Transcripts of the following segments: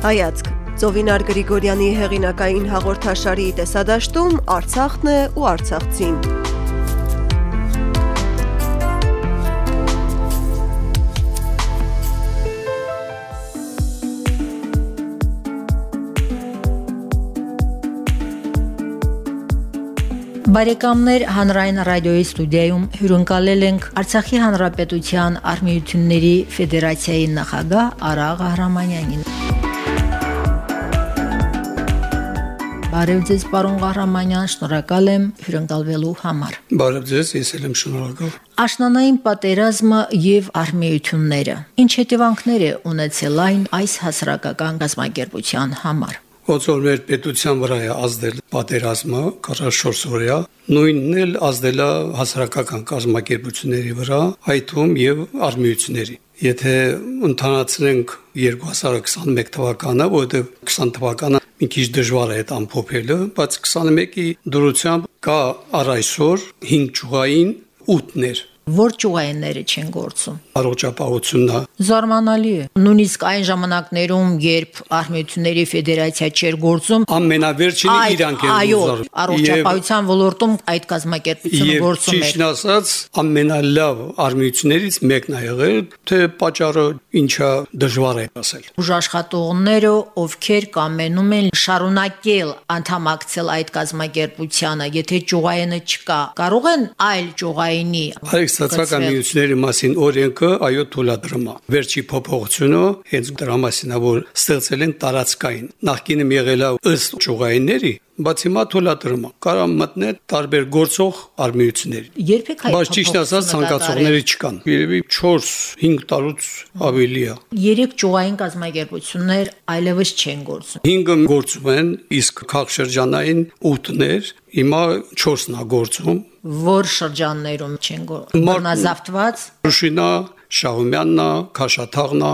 Հայացք. Ծովինար Գրիգորյանի հեղինակային հաղորդաշարի տեսադաշտում Արցախն է ու Արցախցին։ Բարեկամներ հանրային ռադիոյի ստուդիայում հյուրընկալել ենք Արցախի հանրապետության արմիությունների ֆեդերացիայի նախագահ Արա Ղահրամանյանին։ Բարև ձեզ, պարոն Ղահրամանյան, շնորհակալ եմ հյուրընկալվելու համար։ Բարև ձեզ, ես էլ եմ շնորհակալ։ Աշնանային պատերազմը եւ արմիությունները։ Ինչ հետևանքներ է ունեցել այն այս հասարակական գազམ་ակերպության համար։ Ոնց որ մեր պետության վրա է ազդել պատերազմը 44 օրյա, նույնն էլ ազդել է հասարակական կազմակերպությունների վրա, հայտում եւ արմիությունների։ Եթե ընդհանրացնենք 2021 թվականը, որովհետեւ 20 թվականը մի քիչ դժվար է այդ ամփոփելը, բայց 21-ի դրությամբ կա առ այսօր 5 ճյուղային 8-ներ որ ճուղայինները չեն գործում։ Առողջապահությունն է։ Զարմանալի է։ Նույնիսկ այն ժամանակներում, երբ Արմենությունների Ֆեդերացիա չէր գործում, ամենավերջինը իրանք են այո, առողջապահության ոլորտում այդ կազմակերպությունը գործում էր։ Ճիշտն ասած, ամենալավ արմենություններից մեկն է եղել, թե պատճառը ինչա դժվար է ասել։ Ուժ աշխատողները, ովքեր կամենում են շարունակել անդամակցել այդ կազմակերպությանը, եթե ճուղայինը չկա, կարող են այլ ճուղայինի Ստացվական միությունների մասին օրենքը այո թույլատրում է։ Վերջի փոփոխությունը հենց դրա մասինն է, որ ստեղծել են տարածքային։ Նախկինում եղել է ըստ ճյուղայինների, բայց հիմա թույլատրում է։ Կարա մտնել տարբեր գործող արմիություններ։ Երբեք հայ Բայց ճիշտ ասած ցանկացողները չկան։ Երևի 4-5 տարուց ավելի է։ Երեք ճյուղային կազմակերպություններ այլևս չեն գործում։ 5-ը գործում են, իսկ քաղաքշրջանային 8-ներ, հիմա 4-ն է գործում։ Որ շրջաններում չեն գործում։ Մորնազավթված։ Շուշինա, Շահումյաննա, Քաշաթաղնա,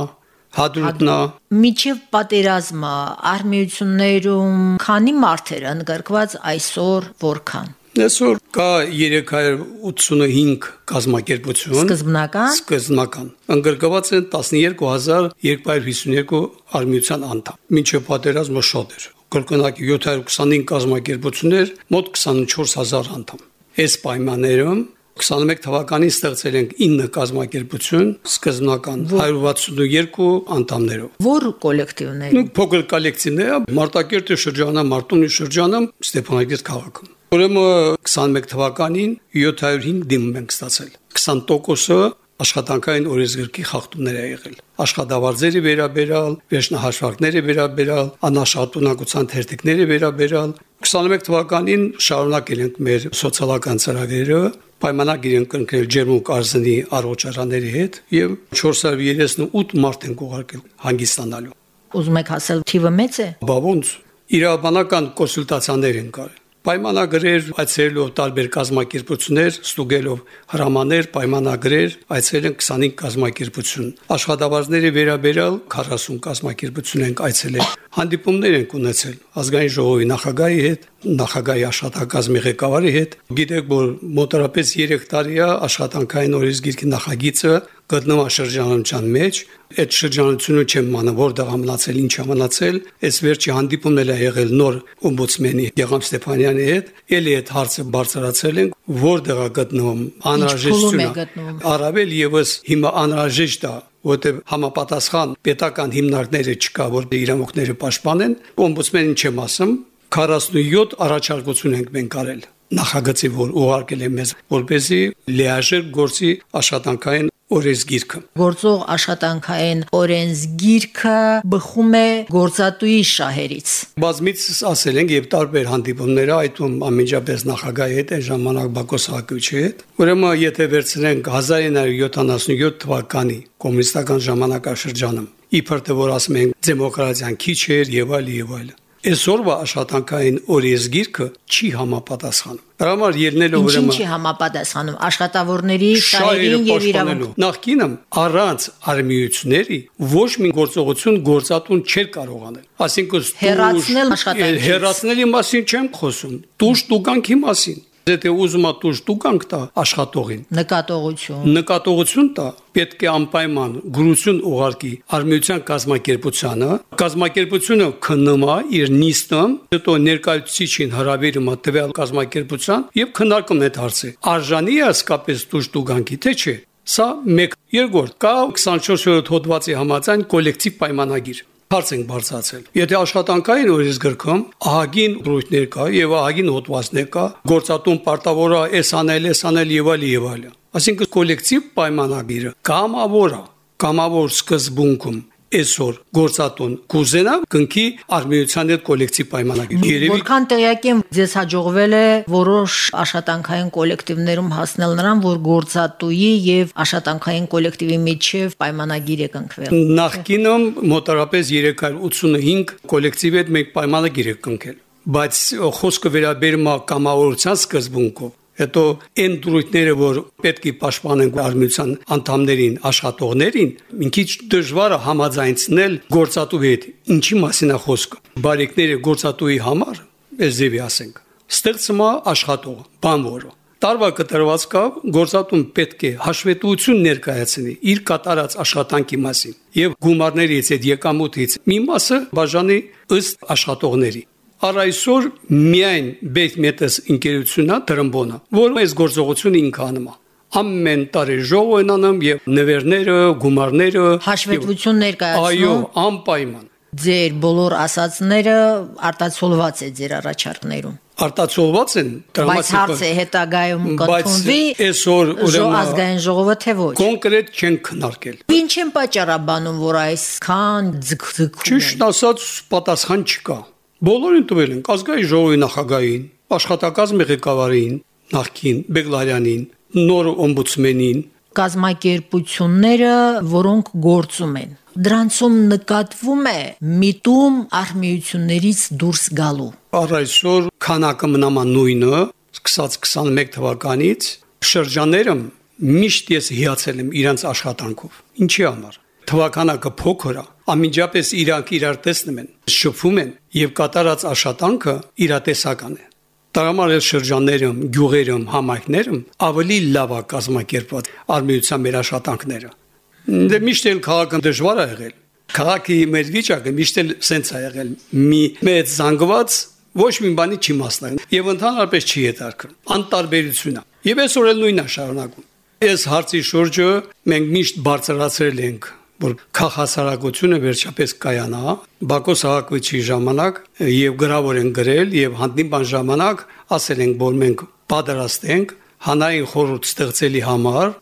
հադրուտնա միջև պատերազմը արմիություններում քանի մարդեր ընդգրկված այսօր որքան Այսօր կա 385 կազմակերպություն սկզբնական սկզբնական ընդգրկված են 12252 արմիության անդամ մինչև պատերազմը շատ էր կրկնակի 725 կազմակերպություններ մոտ 24000 անդամ այս պայմաններում 21 թվականին ստեղծել ենք 9 կազմակերպություն, սկզբնական 162 անդամներով։ Որ կոլեկտիվներ։ Նու փոքր կոլեկտիվներ, Մարտակերտի շրջանը, Մարտունի շրջանը, Ստեփանագերտ քաղաքում։ Ուրեմն 21 թվականին 705 դիմում ենք ստացել։ 20%-ը աշխատանքային օրենսգրքի խախտումներ է եղել։ Աշխատավարձերի վերաբերալ, վերջնահաշվարկների վերաբերալ, անաշխատունակության թերթիկների վերաբերալ 21 թվականին շարունակել ենք մեր սոցիալական ծրագրերը, պայմանագիր ենք կնքել Ջերմուկ արզնի առողջարանների հետ եւ 438 մարդ են ուղարկել հանգստանալու։ Ուզում եք ասել թիվը մեծ է։ Բա ոնց իրավաբանական կոնսուլտացիաներ են կարել պայմանագրեր այցելելով տարբեր կազմակերպություններ, ստուգելով հրամաներ, պայմանագրեր, այցել են 25 կազմակերպություն։ Աշխատավարձների վերաբերյալ 40 կազմակերպություն են այցելել։ Հանդիպումներ են ունեցել ազգային ժողովի նախագահի հետ, նախագահի աշխատակազմի ղեկավարի հետ։ Գիտեք, որ մոտարապես 3 տարի է աշխատանքային օրենսգիրքի նախագիծը գտնվում է շրջանության մեջ, այդ շրջանությունը չեմ մանը որտեղ ամնացել, ինչ ամնացել, այս վերջի հանդիպումն էլ է եղել նոր օմբուդսմենի Գեգամ Ստեփանյանի հետ, ելի այդ հարցը բարձրացել են, որտեղ է գտնվում անհրաժեշտությունը։ Առավել եւս հիմա անհրաժեշտ է որտեղ համապատասխան պետական հիմնարկները չկա, որ իրավունքները պաշտպանեն, օմբուդսմենին չեմ ասում, 47 առաջարկություն ենք մենք արել նախագծի որ ուղարկել է մեզ որպեսզի լիաժեր գործի աշխատանքային օրենսգիրքը։ Գործող աշխատանքային օրենսգիրքը բխում է գործատուի շահերից։ Բազմից ասել ենք եւ տարբեր հանդիպումները այդում ամենջապես նախագահի հետ այն ժամանակ Բակո Սահակովիչի հետ։ Ուրեմն եթե վերցնենք 1977 թվականի կոմունիստական ժամանակաշրջանում, իբր թե որ ասում ենք դեմոկրատիան քիչ էր եւ այլ եւ այլ այսօրվա աշխատանքային օրենսգիրքը չի համապատասխանում։ Դրա համար ելնելով ուրեմն Ինչի համապատասխանում աշխատավորների շահերին եւ իրավունքներին։ Նախկինում առանց արմիությունների ոչ մի գործողություն գործատուն չէր կարող անել։ Այսինքն հերացնել աշխատանքից։ Հերացնելի մասին չեմ խոսում, դուշ տուգանքի մասին։ Եթե ուզում ա դուրս դուքանք տա աշխատողին, նկատողություն նկատողություն տա, պետք է անպայման գրություն ուղարկի արմիության կազմակերպությանը, կազմակերպությունը քննում է իր նիստում, հետո ներկայացուցիչին հրավիրում է տվյալ կազմակերպության եւ քննարկում է հարցը։ Արժանի է իսկապես դուրս դուքանքի թե չէ։ Սա մեկ երկրորդ կա 24-րդ հոդվածի համաձայն կոլեկտիվ պայմանագիր հարց ենք բարձրացել։ Եթե աշխատանքային օրից գրքում ահագին ռույթներ կա եւ ահագին հոդվածներ կա, գործատուն պարտավորը էս անել, էս անել եւ այլ եւ այլ։ Այսինքն կոլեկտիվ պայմանագիրը կամավոր է, կամավոր սկզբունքում այսօր գործատուն կուզենա կնքի արմիության հետ կոլեկտիվ պայմանագիր։ Երևի որքան տեղյակ եմ ձեզ հաջողվել է որոշ աշխատանքային կոլեկտիվներում հասնել նրան, որ գործատուի եւ աշխատանքային կոլեկտիվի միջև պայմանագիր է կնքվել։ Նախկինում մոտարապես 385 կոլեկտիվի հետ մեկ պայմանագիր է կնքել բայց խոսքը վերաբերում է կամավորության սկզբունքով Հետո այն դրույթները, որ պետք է պաշտպանեն արմիության անդամներին, աշխատողներին, մի քիչ դժվար է համաձայնցնել գործատուի հետ։ Ինչի մասին է խոսքը։ Բարեկները գործատուի համար, այս ձևի ասենք, ստեղծում է աշխատող, բանվորը։ Տարվա կտրվածքա գործատուն պետք է հաշվետվություն ներկայացնի իր կատարած աշխատանքի մասին եւ գումարներից այդ եկամուտից մի մասը բաժանի ըստ աշխատողների Առ այսօր միայն Բեյթմետս ընկերությունն է Տրմբոնը, որը այս գործողությունը ինքը անում է ամեն տարի ժող են անում եւ նվերները, գումարները հաշվետվություն ներկայացնում։ Այո, անպայման։ Ձեր բոլոր ասացները արտացոլված է ձեր առաջարկներում արտացոլված են Բայց հարցը հետագայում կընդունվի այսօր ուրեմն ազգային ժողովը թե ոչ կոնկրետ չեն քննարկել Ինչ են պատճառաբանում որ այսքան ձգձգում Ճիշտ ասած պատասխան չկա Բոլորին տվել են ազգային ժողովի նախագահին, աշխատակազմի ղեկավարին, նախքին Բեգլարյանին, նոր օմբուդսմենին, կազմակերպությունները, որոնք գործում են։ Դրանցում նկատվում է միտում արմիություններից դուրս գալու։ Առ այսօր քանակը մնամա նույնը, սկսած 21 թվականից շրջաները միշտ ես հիացել եմ իրանց աշխատանքով։ Ինչի համար թվականակը փոքր է, ամիջապես իրանք իրար տեսնում են, շփվում են եւ կատարած աշխատանքը իրատեսական է։ Տարամարել շրջաններում, գյուղերում, համայնքներում ավելի լավ է կազմակերպված արմիության մեր աշխատանքները։ Դե միշտ էլ քաղաքը դժվար է եղել։ Քաղաքի մեր վիճակը միշտ էլ սենց է եղել։ Մի մեծ զանգված ոչ մի բանի չի մասնակցում եւ ընդհանրապես չի հետարկում։ Անտարբերություն է։ Եվ այսօր էլ նույնն է շարունակում։ Այս հարցի շուրջը մենք միշտ բարձրացրել ենք որ քաղաքասարակությունը վերջապես կայանա Բակո Սահակովիչի ժամանակ եւ գրավոր են գրել եւ հանդիպան ժամանակ ասել են որ մենք պատրաստ ենք հանային խորհուրդ ստեղծելի համար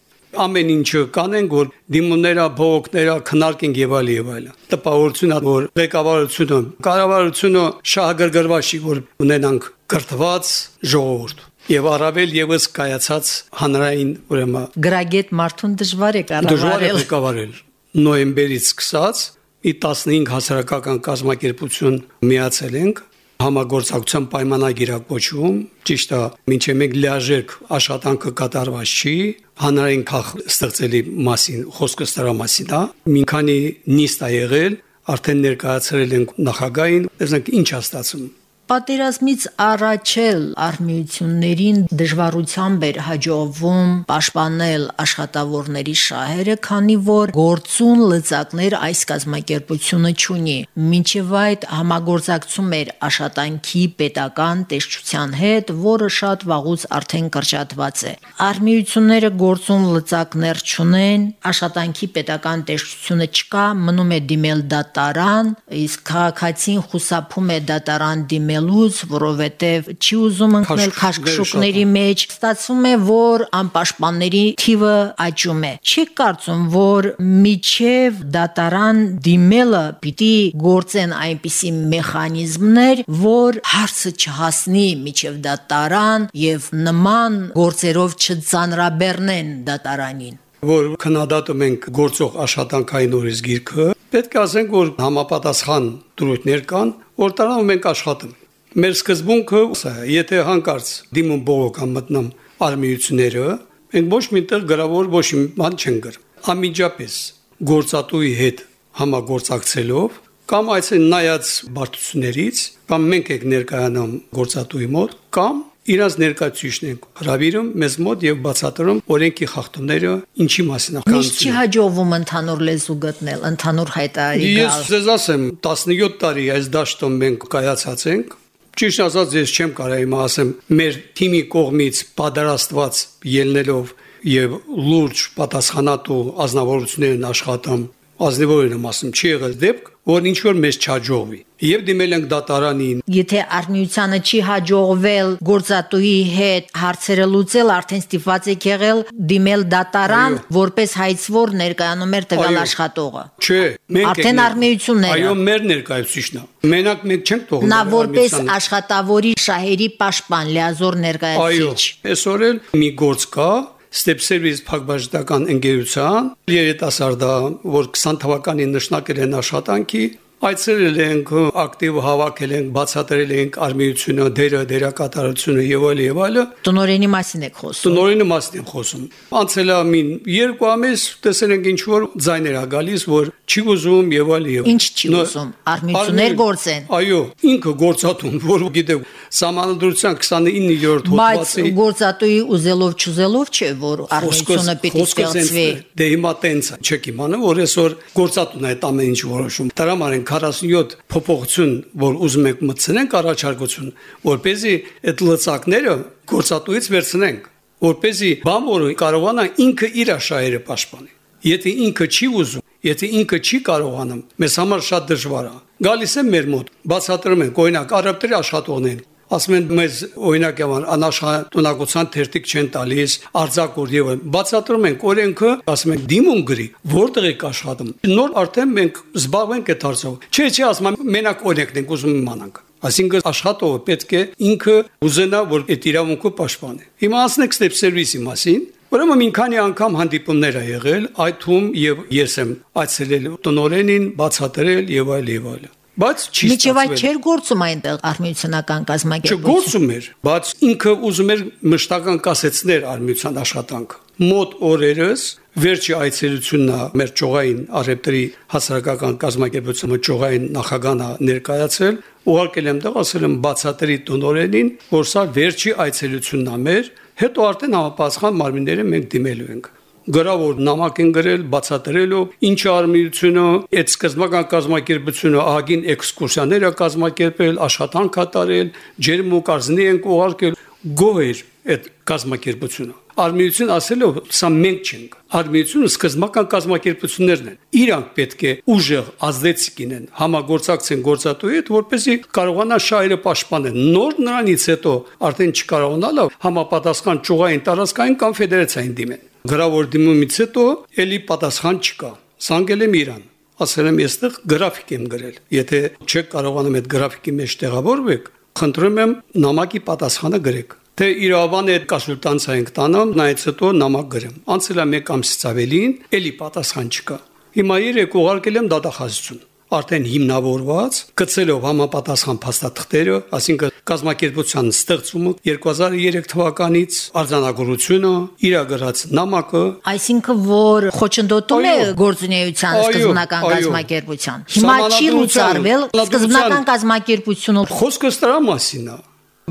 ամեն ինչը կանենք որ դիմումները բողոքները քննարկենք եւ այլ եւ այլ տպավորությունա որ ղեկավարությունը կառավարությունը շահագրգռված չի որ ունենանք կրթված ժողովուրդ Եվ առավել եւս կայացած հանրային ուրեմն գրագետ մարդուն դժվար է կառավարել։ Դժվար է ղեկավարել նոյեմբերից սկսած ի 15 հասարակական կազմակերպություն միացել ենք համագործակցության պայմանագիր ակոչվում ճիշտ է մինչև մենք լիաժեք աշխատանքը կատարված չի հանրային քաղ ստեղծելի մասին խոսքը ստրա մասին է մի քանի նիստ ա եղել արդեն ներկայացրել ենք նախագահին տեսնենք ինչ է ստացվում Պատերազմից առաջ էլ արմիություններին դժվարությամբ էր հաջողվում պաշտպանել աշխատավորների շահերը, քանի որ գործուն լծակներ այս կազմակերպությունը չունի։ Մինչև այդ համագործակցում էր աշխատանքի պետական տեսչության հետ, որը շատ վաղուց արդեն կրճատված է։ Արմիությունները գործուն լծակներ չունեն, աշխատանքի պետական տեսչությունը չկա, մնում է դիմել դատարան, իսկ քաղաքացին խուսափում է դատարան դիմել դիմելուց, որովհետև չի ուզում ընկնել քաշքշուկների մեջ, ստացվում է, որ անպաշտպանների թիվը աճում է։ Չի կարծում, որ միջև դատարան դիմելը պիտի գործեն այնպիսի մեխանիզմներ, որ հարցը չհասնի միջև դատարան եւ նման գործերով չծանրաբեռնեն դատարանին որ քննադատում ենք գործող աշխատանքային օրենսգիրքը, պետք է ասենք, որ համապատասխան դրույթներ կան, որ տարանում մենք աշխատում Մեր սկզբունքը եթե հանկարծ դիմում բողոքան մտնում արմիությունները, մենք ոչ միտեղ գրավոր ոչ մի բան չեն գր։ Ամիջապես գործատուի հետ համագործակցելով կամ այսին նայած բարդություններից կամ մենք եք ներկայանում գործատուի մոտ կամ իրանց ներկայացուցիչն են հravirում մեզ մոտ եւ բացատրում օրենքի խախտումները ինչի մասին է Միշտ չի հաջողվում ընդհանուր լեզու գտնել, ընդհանուր հայտարարի Ես գալ։ ձեզ ասեմ 17 տարի այս դաշտում մենք կայացած ենք Ճիշտ ասած ես չեմ կարող իմ ասեմ մեր թիմի կողմից պատրաստված ելնելով եւ լուրջ պատասխանատու ազնվորություններն աշխատում ազնվորին եմ ասում չի եղել դեպք որ ինչ որ մեզ չաջողվի եւ դիմել ենք դատարանին Եթե արմիությանը չի հաջողվել գործատուի հետ հարցերը լուծել, արդեն ստիպված եք եղել դիմել դատարան, Այո։ որպես հայցվոր ներկայանում էր տվյալ Այո։ աշխատողը։ Չէ, մենք Արդեն արմեությունները։ Այո, մեր ներկայացուցիչն է։ Մենակ մենք չենք թողնել։ Նա որպես աշխատավորի շահերի պաշտպան լիազոր Այո, ներկայացուցիչ։ այսօր էլ մի գործ կա Step Service փակbaşıտական ընկերության երիտասարդա, որ 20 թվականին նշնակել են աշխատանքի, այցելել ենք, ակտիվ հավաքել ենք, բացատրել ենք արմիությունը, դերը, դերակատարությունը եւ այլ եւ այլը։ Տնորենի մասին եք խոսում։ Տնորինը մասն եմ խոսում։ Անցելամին երկու ամիս տեսել ենք ինչ որ ձայներ ա գալիս, որ չի ուզում եւ այլ եւ։ Ինչ չի ուզում, արմիություններ Արմի- գործեն։ Այո, ինքը գործատուն, որ գիտեք, սահմանադրության 29-րդ Բայց հոդվածի գործատուի ուզելով չուզելով չէ, որ արմիությունը պիտի ստեղծվի։ Դե հիմա տենց չեք իմանում, որ այսօր գործատուն այդ ամեն ինչ որոշում։ Տրամար են 47 փոփոխություն, որ ուզում ենք մտցնենք առաջարկություն, որ เป զի այդ լծակները գործատուից վերցնենք, որ เป զի բամորը կարողանա ինքը իր աշահերը պաշտպանի։ Եթե ինքը չի ուզում, եթե ինքը չի կարողանում, մեզ համար շատ դժվար է։ Գալիս է մեր մոտ, բացատրում ենք, օրինակ, արաբների աշխատողներին ասում են մեզ օրինակ եղան անաշխատունակության թերթիկ չեն տալիս արձակուրդ եւ բացատրում ենք օրենքը ասում ենք դիմում գրի որտեղ եք աշխատում նոր արդեն մենք զբաղվենք այդ հարցով չէ չէ ասում եմ մենակ օրենքն ենք ուզում իմանանք Այսինքն աշխատողը պետք է ինքը ուզենա, որ այդ իրավունքը պաշտպանի։ Հիմա ասնենք step service-ի մասին, Ուրեմն մի քանի անգամ հանդիպումներ ա եղել, այդ թվում եւ ես եմ այցելել տնորենին, բացատրել եւ այլ եւ այլ։ Բայց չի Միջև այդ ստացվել։ չէր գործում այնտեղ արմիությունական կազմակերպություն։ Չգործում էր, բայց ինքը ուզում էր մշտական կասեցներ արմիության աշխատանքը։ Մոտ օրերս վերջի այցելությունն է մեր ճողային արեպտրի հասարակական կազմակերպությունը ճողային նախագահանա ներկայացել, ուղարկել եմ տեղ ասել եմ բացատրի տնորենին, որ սա վերջի այցելությունն է մեր, հետո արդեն համապատասխան մարմինները մենք դիմելու ենք գրավոր նամակ են գրել բացատրելով ինչ արմիությունը այդ սկզբնական կազմակերպությունը ահագին էքսկուրսիաներ է կազմակերպել աշխատանք ա տարել ջերմուկ արզնի են ուղարկել գոհ էր այդ կազմակերպությունը արմիություն ասելով սա մենք չենք արմիությունը սկզբնական կազմակերպություններն են իրանք պետք է ուժեղ ազդեցիկ լինեն համագործակցեն գործատուի հետ որպեսզի կարողանա շահերը պաշտպանել նոր նրանից հետո արդեն չկարողանալը համապատասխան ճյուղային տարածքային կամ ֆեդերացիային դիմեն գրավոր դիմումից հետո ելի պատասխան չկա. Սանգել եմ իրան ասել եմ եստեղ գրաֆիկ եմ գրել եթե չեք կարողանում այդ գրաֆիկի մեջ տեղավորվեք խնդրում եմ նամակի պատասխանը գրեք թե իրավաբան այդ կոնսուլտանցիա ենք տանում նայից հետո նամակ գրեմ անցել է մեկ ամսից ավելին ելի պատասխան չկա հիմա երեք ուղարկել եմ դատախազություն արդեն հիմնավորված գծելով համապատասխան փաստաթղթերը, այսինքն կազմակերպության ստեղծումը 2003 թվականից արձանագրությունը, իրագրած նամակը, Այսինքն որ խոչընդոտում է գործունեության սկզբնական կազմակերպության։ Հիմա չի լուծարվել սկզբնական կազմակերպությունը Խոսքը դրա մասին է։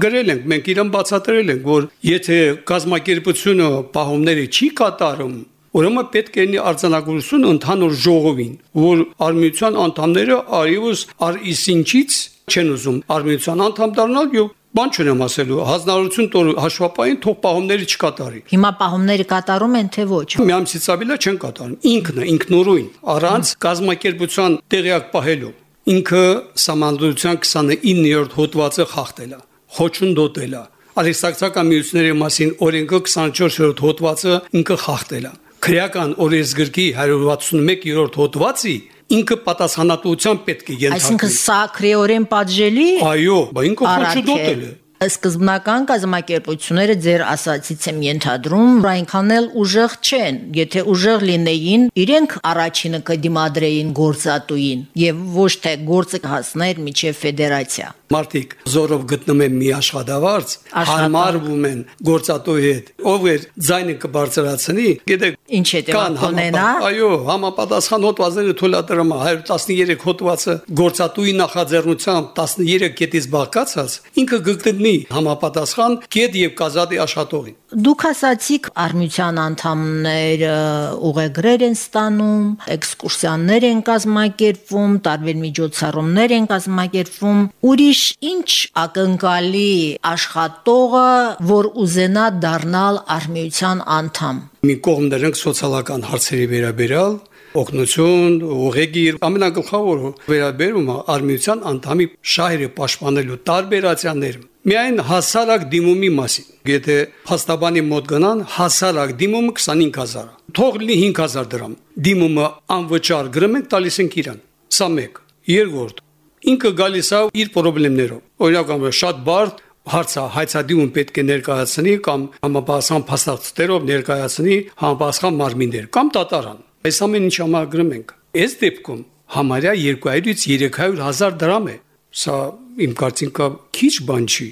Գրել ենք, մենք իրան բացատրել ենք, որ եթե կազմակերպությունը պահումները չի կատարում, ուրեմն պետք է լինի արձանագրություն ընդհանուր ժողովին, որ արմիության անդամները արիուս ար իսինչից չեն ուզում արմիության անդամ դառնալ եւ բան չունեմ ասելու հանրություն տոր հաշվապային թող պահումները չկատարի հիմա պահումները կատարում են թե ոչ։ մի ամսից ավելա չեն կատարում ինքն է ինքնուրույն առանց կազմակերպության տեղյակ պահելու ինքը համանդրության 29-րդ հոդվածը խախտել է խոչընդոտել է Ալեքսակցական միությունների մասին օրենքը 24-րդ հոդվածը ինքը խախտել է քրեական օրենսգրքի 161-րդ հոդվածի ինքը պատասխանատվության պետք է Այսինքն ենթարկվի սա քրեորեն պատժելի այո բա ինքը խոչընդոտել է Սկզբնական կազմակերպությունները ձեր ասացից եմ ենթադրում, այնքան էլ ուժեղ չեն։ Եթե ուժեղ լինեին, իրենք առաջինը կդիմադրեին գործատուին եւ ոչ թե գործը հասներ միջև ֆեդերացիա։ մարդիկ զորով գտնում են մի աշխատավարձ, հարմարվում են գործատու հետ, ով էր ձայնը կբարձրացնի, գիտեք, ինչ հետևանք ունենա։ Այո, համապատասխան հոդվածները թույլատրում է 113 հոդվածը գործատուի նախաձեռնությամբ 13 կետից բաղկացած, ինքը գտնի համապատասխան կետ եւ կազատի աշխատողին։ Դուք ասացիք արմյության անդամները ուղեգրեր են ստանում, էքսկուրսիաներ են կազմակերպվում, տարբեր միջոցառումներ են կազմակերպվում։ Ուրիշ ինչ ակնկալի աշխատողը, որ ուզենա դառնալ արմյության անդամ։ Մի կողմ դրանք սոցիալական հարցերի վերաբերյալ օգնություն, ուղեգիր, ամենագլխավորը վերաբերում է արմիության անդամի շահերը պաշտպանելու տարբերացիաներ։ Միայն հասարակ դիմումի մասին։ Եթե հաստաբանի մոտ գնան, հասարակ դիմումը 25000 է։ Թող լինի 5000 դրամ։ Դիմումը անվճար գրում ենք տալիս ենք իրան։ Սա մեկ։ Երկրորդ, ինքը գալիս է իր խնդիրներով։ Օրինակ, շատ բարդ հարցը հայցադիմում պետք է ներկայացնի կամ համապատասխան փաստաթղթերով ներկայացնի համապատասխան մարմիններ կամ տատարան Այս ամեն ինչ համագրում ենք։ Այս դեպքում համարյա 200-ից 300 հազար դրամ է։ Սա իմ կարծիքով քիչ բան չի։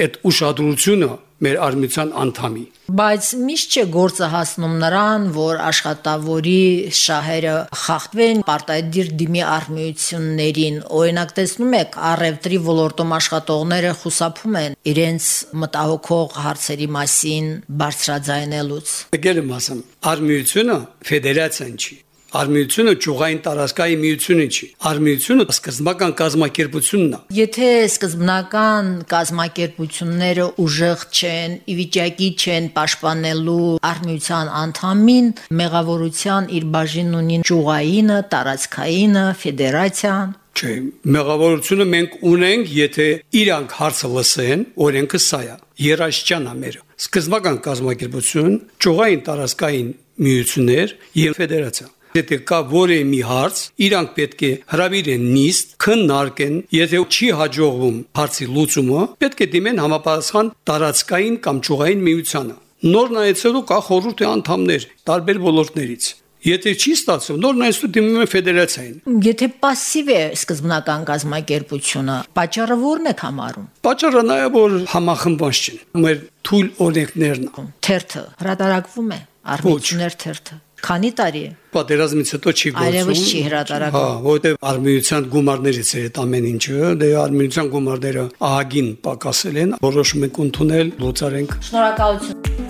Այդ ուշադրությունը մեր արմիության անդամի։ Բայց միշտ չէ գործը հասնում նրան, որ աշխատավորի շահերը խախտվեն պարտադիր դիմի արմիություններին։ Օրինակ տեսնում եք, առևտրի ոլորտում աշխատողները խուսափում են իրենց մտահոգող հարցերի մասին բարձրաձայնելուց։ Եկել եմ ասեմ, արմիությունը ֆեդերացիան չի Արմիությունը ճյուղային տարածքային միությունը չի։ Արմիությունը սկզբնական կազմակերպությունն է։ Եթե սկզբնական կազմակերպությունները ուժեղ չեն, ի վիճակի չեն պաշտպանելու արմիության անդամին, մեղավորության իր բաժինն ունի ճյուղայինը, տարածքայինը, ֆեդերացիան, Չէ, մեղավորությունը մենք ունենք, եթե իրանք հարցը լսեն, օրենքը սա է։ Երաշճան է մեր։ Սկզբնական կազմակերպություն, ճյուղային տարածքային միություններ եւ ֆեդերացիա։ Եթե կա որևէ մի հարց, իրանք պետք է հրավիրեն նիստ, քննարկեն, եթե չի հաջողվում հարցի լուծումը, պետք է դիմեն համապատասխան տարածքային կամ ճյուղային միությանը։ Նոր նայեցելու կա խորհրդի անդամներ տարբեր ոլորտներից։ Եթե չի ստացվում, նոր նայեցու դիմում է ֆեդերացիային։ Եթե пассив է սկզբնական կազմակերպությունը, պատճառը ո՞րն է համարում։ Պատճառը նա է, որ համախմբված չեն։ Մեր թույլ օրենքներն։ Թերթը հրատարակվում է, արմիություններ թերթը։ Քանի տարի է։ Պատերազմից հետո չի գործում։ Այլևս չի հրատարակվում։ Հա, որտեղ արմիության գումարներից է այդ ամեն ինչը, դե արմիության գումարները ահագին պակասել են, որոշում ենք ընդունել, լուծարենք։ Շնորհակալություն։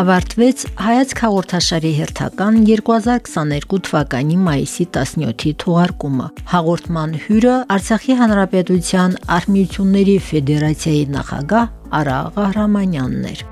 ավարտվեց հայացք հաղորդաշարի հերթական 2022 թվականի մայիսի 17-ի թողարկումը։ Հաղորդման հյուրը Արցախի Հանրապետության Արմիությունների Ֆեդերացիայի նախագահ Արա Ղահրամանյանն էր։